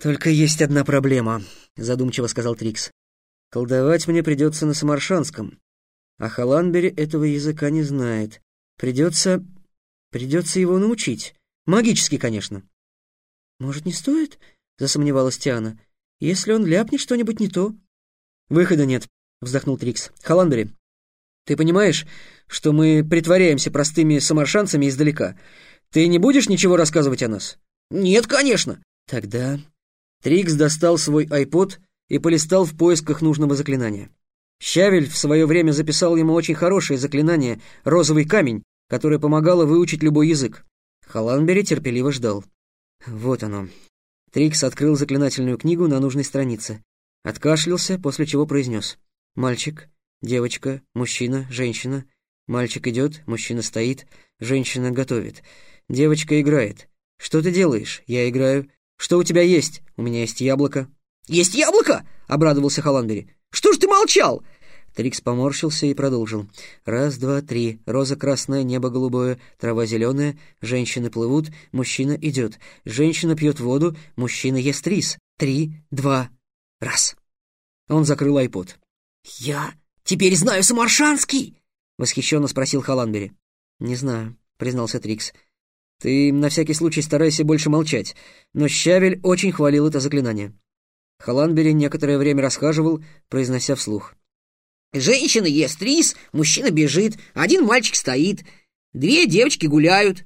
«Только есть одна проблема», — задумчиво сказал Трикс. «Колдовать мне придется на самаршанском, а Халанбери этого языка не знает. Придется... придется его научить. Магически, конечно». «Может, не стоит?» — засомневалась Тиана. «Если он ляпнет что-нибудь не то». «Выхода нет», — вздохнул Трикс. «Халанбери, ты понимаешь, что мы притворяемся простыми самаршанцами издалека? Ты не будешь ничего рассказывать о нас?» «Нет, конечно». «Тогда Трикс достал свой айпод и полистал в поисках нужного заклинания. Щавель в свое время записал ему очень хорошее заклинание «Розовый камень», которое помогало выучить любой язык. Халанбери терпеливо ждал. Вот оно. Трикс открыл заклинательную книгу на нужной странице. Откашлялся, после чего произнес. «Мальчик, девочка, мужчина, женщина. Мальчик идет, мужчина стоит, женщина готовит. Девочка играет. Что ты делаешь? Я играю. «Что у тебя есть?» «У меня есть яблоко». «Есть яблоко?» — обрадовался Халанбери. «Что ж ты молчал?» Трикс поморщился и продолжил. «Раз, два, три. Роза красная, небо голубое, трава зеленая. Женщины плывут, мужчина идет. Женщина пьет воду, мужчина ест рис. Три, два, раз». Он закрыл айпод. «Я теперь знаю самаршанский?» — восхищенно спросил Халанбери. «Не знаю», — признался Трикс. Ты на всякий случай старайся больше молчать, но Щавель очень хвалил это заклинание. Халанбери некоторое время расхаживал, произнося вслух. «Женщина ест рис, мужчина бежит, один мальчик стоит, две девочки гуляют».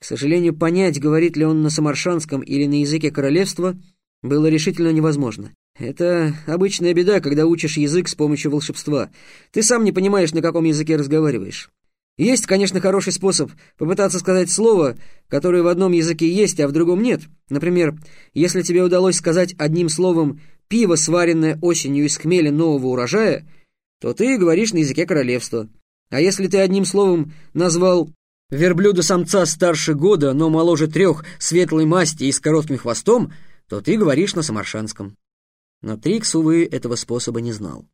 К сожалению, понять, говорит ли он на самаршанском или на языке королевства, было решительно невозможно. Это обычная беда, когда учишь язык с помощью волшебства. Ты сам не понимаешь, на каком языке разговариваешь. Есть, конечно, хороший способ попытаться сказать слово, которое в одном языке есть, а в другом нет. Например, если тебе удалось сказать одним словом «пиво, сваренное осенью из хмеля нового урожая», то ты говоришь на языке королевства. А если ты одним словом назвал верблюда-самца старше года, но моложе трех, светлой масти и с коротким хвостом, то ты говоришь на самаршанском. Но Трикс, увы, этого способа не знал.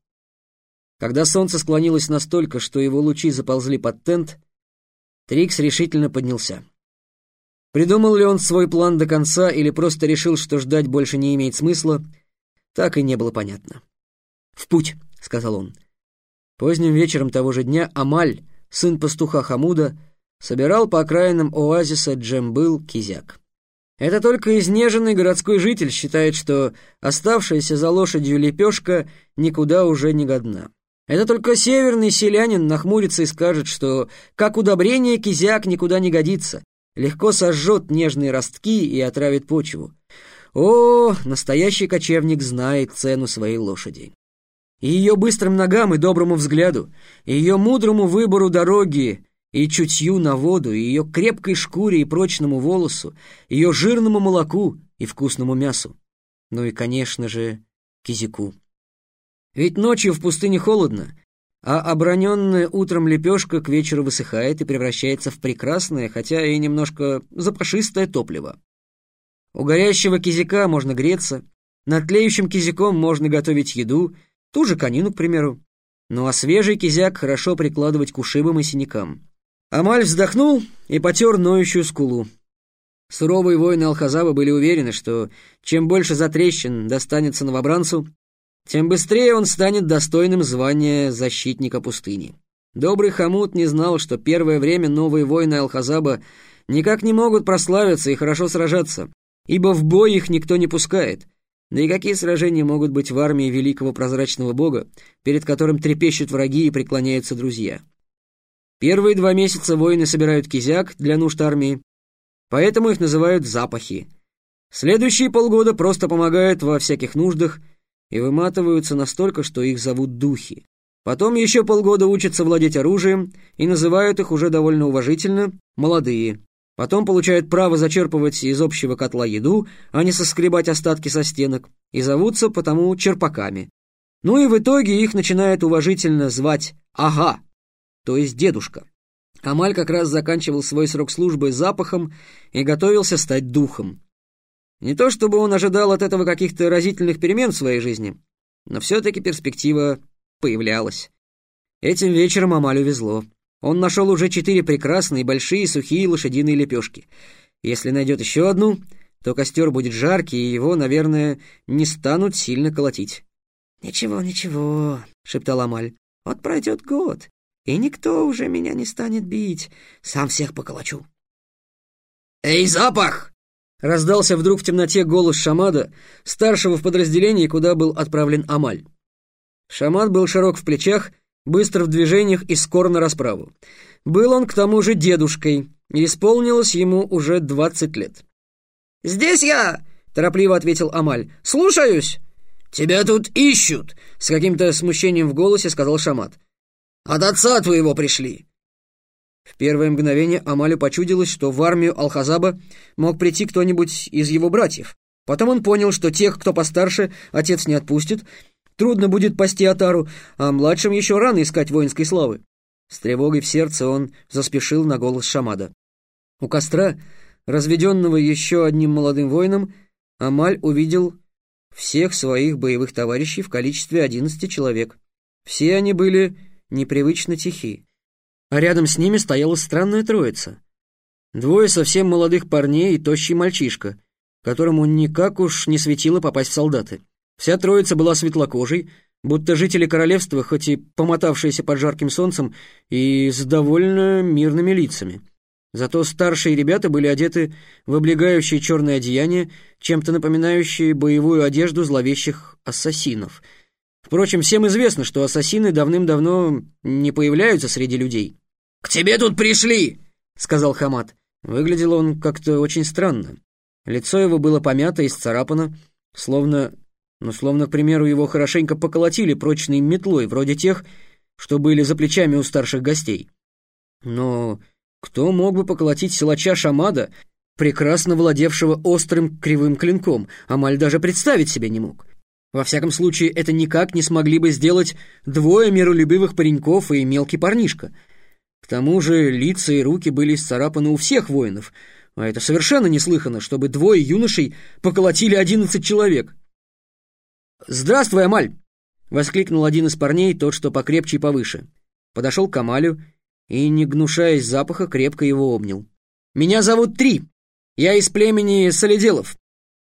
Когда солнце склонилось настолько, что его лучи заползли под тент, Трикс решительно поднялся. Придумал ли он свой план до конца или просто решил, что ждать больше не имеет смысла, так и не было понятно. «В путь», — сказал он. Поздним вечером того же дня Амаль, сын пастуха Хамуда, собирал по окраинам оазиса Джембыл кизяк. Это только изнеженный городской житель считает, что оставшаяся за лошадью лепешка никуда уже не годна. Это только северный селянин нахмурится и скажет, что как удобрение кизяк никуда не годится, легко сожжет нежные ростки и отравит почву. О, настоящий кочевник знает цену своей лошади. И ее быстрым ногам и доброму взгляду, и ее мудрому выбору дороги, и чутью на воду, и ее крепкой шкуре и прочному волосу, ее жирному молоку и вкусному мясу. Ну и, конечно же, кизику. Ведь ночью в пустыне холодно, а оброненная утром лепешка к вечеру высыхает и превращается в прекрасное, хотя и немножко запашистое топливо. У горящего кизика можно греться, над тлеющим кизиком можно готовить еду, ту же конину, к примеру. Ну а свежий кизяк хорошо прикладывать к ушибам и синякам. Амаль вздохнул и потер ноющую скулу. Суровые воины Алхазаба были уверены, что чем больше затрещин достанется новобранцу, тем быстрее он станет достойным звания защитника пустыни. Добрый Хамут не знал, что первое время новые воины Алхазаба никак не могут прославиться и хорошо сражаться, ибо в бой их никто не пускает. Да и какие сражения могут быть в армии великого прозрачного бога, перед которым трепещут враги и преклоняются друзья? Первые два месяца воины собирают кизяк для нужд армии, поэтому их называют запахи. Следующие полгода просто помогают во всяких нуждах – и выматываются настолько, что их зовут духи. Потом еще полгода учатся владеть оружием и называют их уже довольно уважительно «молодые». Потом получают право зачерпывать из общего котла еду, а не соскребать остатки со стенок, и зовутся потому черпаками. Ну и в итоге их начинают уважительно звать «ага», то есть дедушка. Амаль как раз заканчивал свой срок службы запахом и готовился стать духом. Не то чтобы он ожидал от этого каких-то разительных перемен в своей жизни, но все-таки перспектива появлялась. Этим вечером Амалю везло. Он нашел уже четыре прекрасные, большие, сухие лошадиные лепешки. Если найдет еще одну, то костер будет жаркий, и его, наверное, не станут сильно колотить. «Ничего, ничего», — шептал Амаль. «Вот пройдет год, и никто уже меня не станет бить. Сам всех поколочу». «Эй, запах!» — раздался вдруг в темноте голос Шамада, старшего в подразделении, куда был отправлен Амаль. Шамад был широк в плечах, быстр в движениях и скор на расправу. Был он к тому же дедушкой, и исполнилось ему уже двадцать лет. «Здесь я!» — торопливо ответил Амаль. «Слушаюсь!» «Тебя тут ищут!» — с каким-то смущением в голосе сказал Шамат. «От отца твоего пришли!» В первое мгновение Амалю почудилось, что в армию Алхазаба мог прийти кто-нибудь из его братьев. Потом он понял, что тех, кто постарше, отец не отпустит, трудно будет пасти Атару, а младшим еще рано искать воинской славы. С тревогой в сердце он заспешил на голос Шамада. У костра, разведенного еще одним молодым воином, Амаль увидел всех своих боевых товарищей в количестве одиннадцати человек. Все они были непривычно тихи. А рядом с ними стояла странная троица. Двое совсем молодых парней и тощий мальчишка, которому никак уж не светило попасть в солдаты. Вся троица была светлокожей, будто жители королевства, хоть и помотавшиеся под жарким солнцем, и с довольно мирными лицами. Зато старшие ребята были одеты в облегающие черные одеяния, чем-то напоминающие боевую одежду зловещих ассасинов. Впрочем, всем известно, что ассасины давным-давно не появляются среди людей. «К тебе тут пришли!» — сказал Хамат. Выглядел он как-то очень странно. Лицо его было помято и сцарапано, словно... Ну, словно, к примеру, его хорошенько поколотили прочной метлой, вроде тех, что были за плечами у старших гостей. Но кто мог бы поколотить силача Шамада, прекрасно владевшего острым кривым клинком, Амаль даже представить себе не мог. Во всяком случае, это никак не смогли бы сделать двое миролюбивых пареньков и мелкий парнишка. К тому же лица и руки были исцарапаны у всех воинов, а это совершенно неслыханно, чтобы двое юношей поколотили одиннадцать человек. «Здравствуй, Амаль!» — воскликнул один из парней, тот, что покрепче и повыше. Подошел к Амалю и, не гнушаясь запаха, крепко его обнял. «Меня зовут Три. Я из племени Солиделов.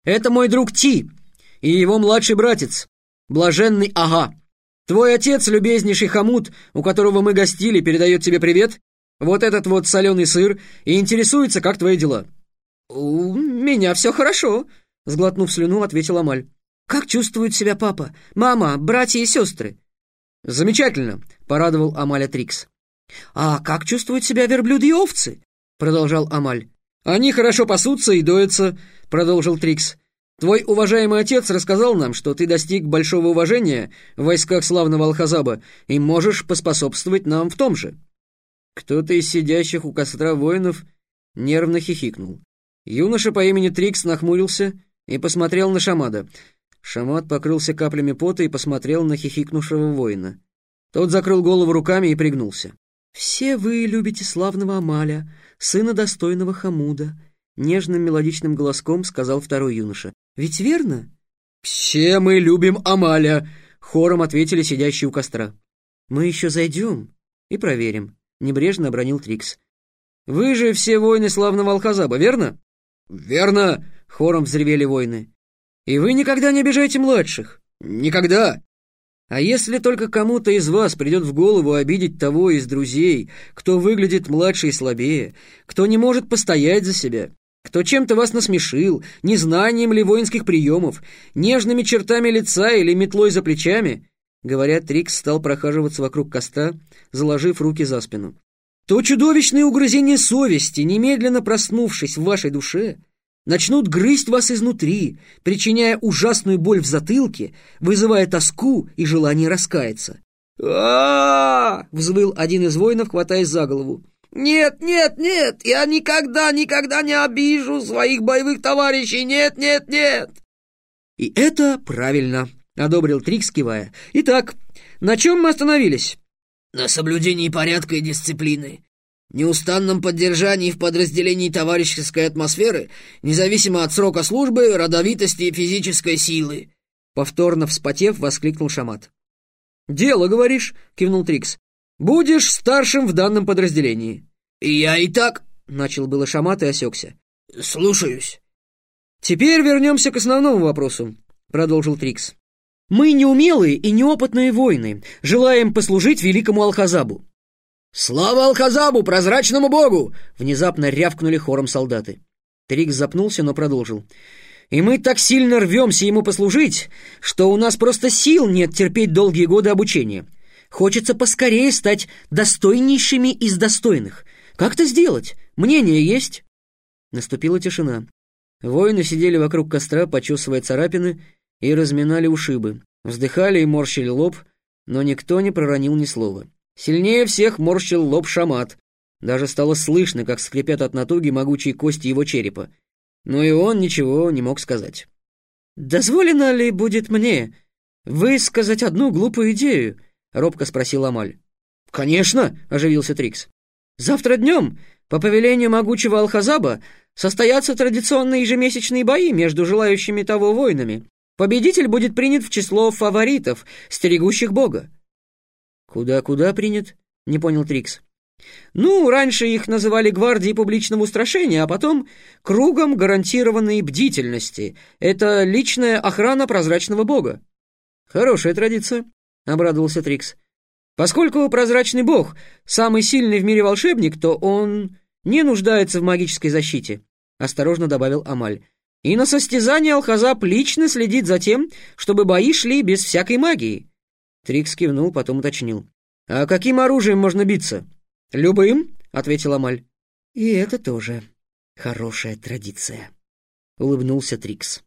Это мой друг Ти и его младший братец, блаженный Ага. Твой отец, любезнейший хомут, у которого мы гостили, передает тебе привет. Вот этот вот соленый сыр и интересуется, как твои дела». «У меня все хорошо», — сглотнув слюну, ответил Амаль. «Как чувствуют себя папа, мама, братья и сестры?» «Замечательно», — порадовал Амаля Трикс. «А как чувствуют себя верблюды и овцы?» — продолжал Амаль. «Они хорошо пасутся и доятся», — продолжил Трикс. «Твой уважаемый отец рассказал нам, что ты достиг большого уважения в войсках славного Алхазаба и можешь поспособствовать нам в том же». Кто-то из сидящих у костра воинов нервно хихикнул. Юноша по имени Трикс нахмурился и посмотрел на Шамада. Шамад покрылся каплями пота и посмотрел на хихикнувшего воина. Тот закрыл голову руками и пригнулся. «Все вы любите славного Амаля, сына достойного Хамуда», — нежным мелодичным голоском сказал второй юноша. «Ведь верно?» «Все мы любим Амаля», — хором ответили сидящие у костра. «Мы еще зайдем и проверим», — небрежно обронил Трикс. «Вы же все воины славного Алхазаба, верно?» «Верно!» — хором взревели воины. «И вы никогда не обижаете младших?» «Никогда!» А если только кому-то из вас придет в голову обидеть того из друзей, кто выглядит младше и слабее, кто не может постоять за себя, кто чем-то вас насмешил, незнанием ли воинских приемов, нежными чертами лица или метлой за плечами, говорят, Трикс стал прохаживаться вокруг костра, заложив руки за спину, то чудовищные угрызения совести, немедленно проснувшись в вашей душе, начнут грызть вас изнутри, причиняя ужасную боль в затылке, вызывая тоску и желание раскаяться. а взвыл один из воинов, хватаясь за голову. «Нет, нет, нет! Я никогда, никогда не обижу своих боевых товарищей! Нет, нет, нет!» «И это правильно», — одобрил Трикс, кивая. «Итак, на чем мы остановились?» «На соблюдении порядка и дисциплины неустанном поддержании в подразделении товарищеской атмосферы, независимо от срока службы, родовитости и физической силы. Повторно вспотев, воскликнул Шамат. «Дело, говоришь?» — кивнул Трикс. «Будешь старшим в данном подразделении». «И я и так...» — начал было Шамат и осекся. «Слушаюсь». «Теперь вернемся к основному вопросу», — продолжил Трикс. «Мы неумелые и неопытные воины, желаем послужить великому Алхазабу». «Слава Алхазабу, прозрачному богу!» — внезапно рявкнули хором солдаты. Трикс запнулся, но продолжил. «И мы так сильно рвемся ему послужить, что у нас просто сил нет терпеть долгие годы обучения. Хочется поскорее стать достойнейшими из достойных. Как это сделать? Мнение есть?» Наступила тишина. Воины сидели вокруг костра, почесывая царапины, и разминали ушибы, вздыхали и морщили лоб, но никто не проронил ни слова. Сильнее всех морщил лоб шамат. Даже стало слышно, как скрипят от натуги могучие кости его черепа. Но и он ничего не мог сказать. «Дозволено ли будет мне высказать одну глупую идею?» — робко спросил Амаль. «Конечно!» — оживился Трикс. «Завтра днем, по повелению могучего Алхазаба, состоятся традиционные ежемесячные бои между желающими того воинами. Победитель будет принят в число фаворитов, стерегущих бога». «Куда-куда принят?» — не понял Трикс. «Ну, раньше их называли гвардией публичного устрашения, а потом кругом гарантированной бдительности. Это личная охрана прозрачного бога». «Хорошая традиция», — обрадовался Трикс. «Поскольку прозрачный бог — самый сильный в мире волшебник, то он не нуждается в магической защите», — осторожно добавил Амаль. «И на состязание Алхазап лично следит за тем, чтобы бои шли без всякой магии». Трикс кивнул, потом уточнил. «А каким оружием можно биться?» «Любым», — ответил Амаль. «И это тоже хорошая традиция», — улыбнулся Трикс.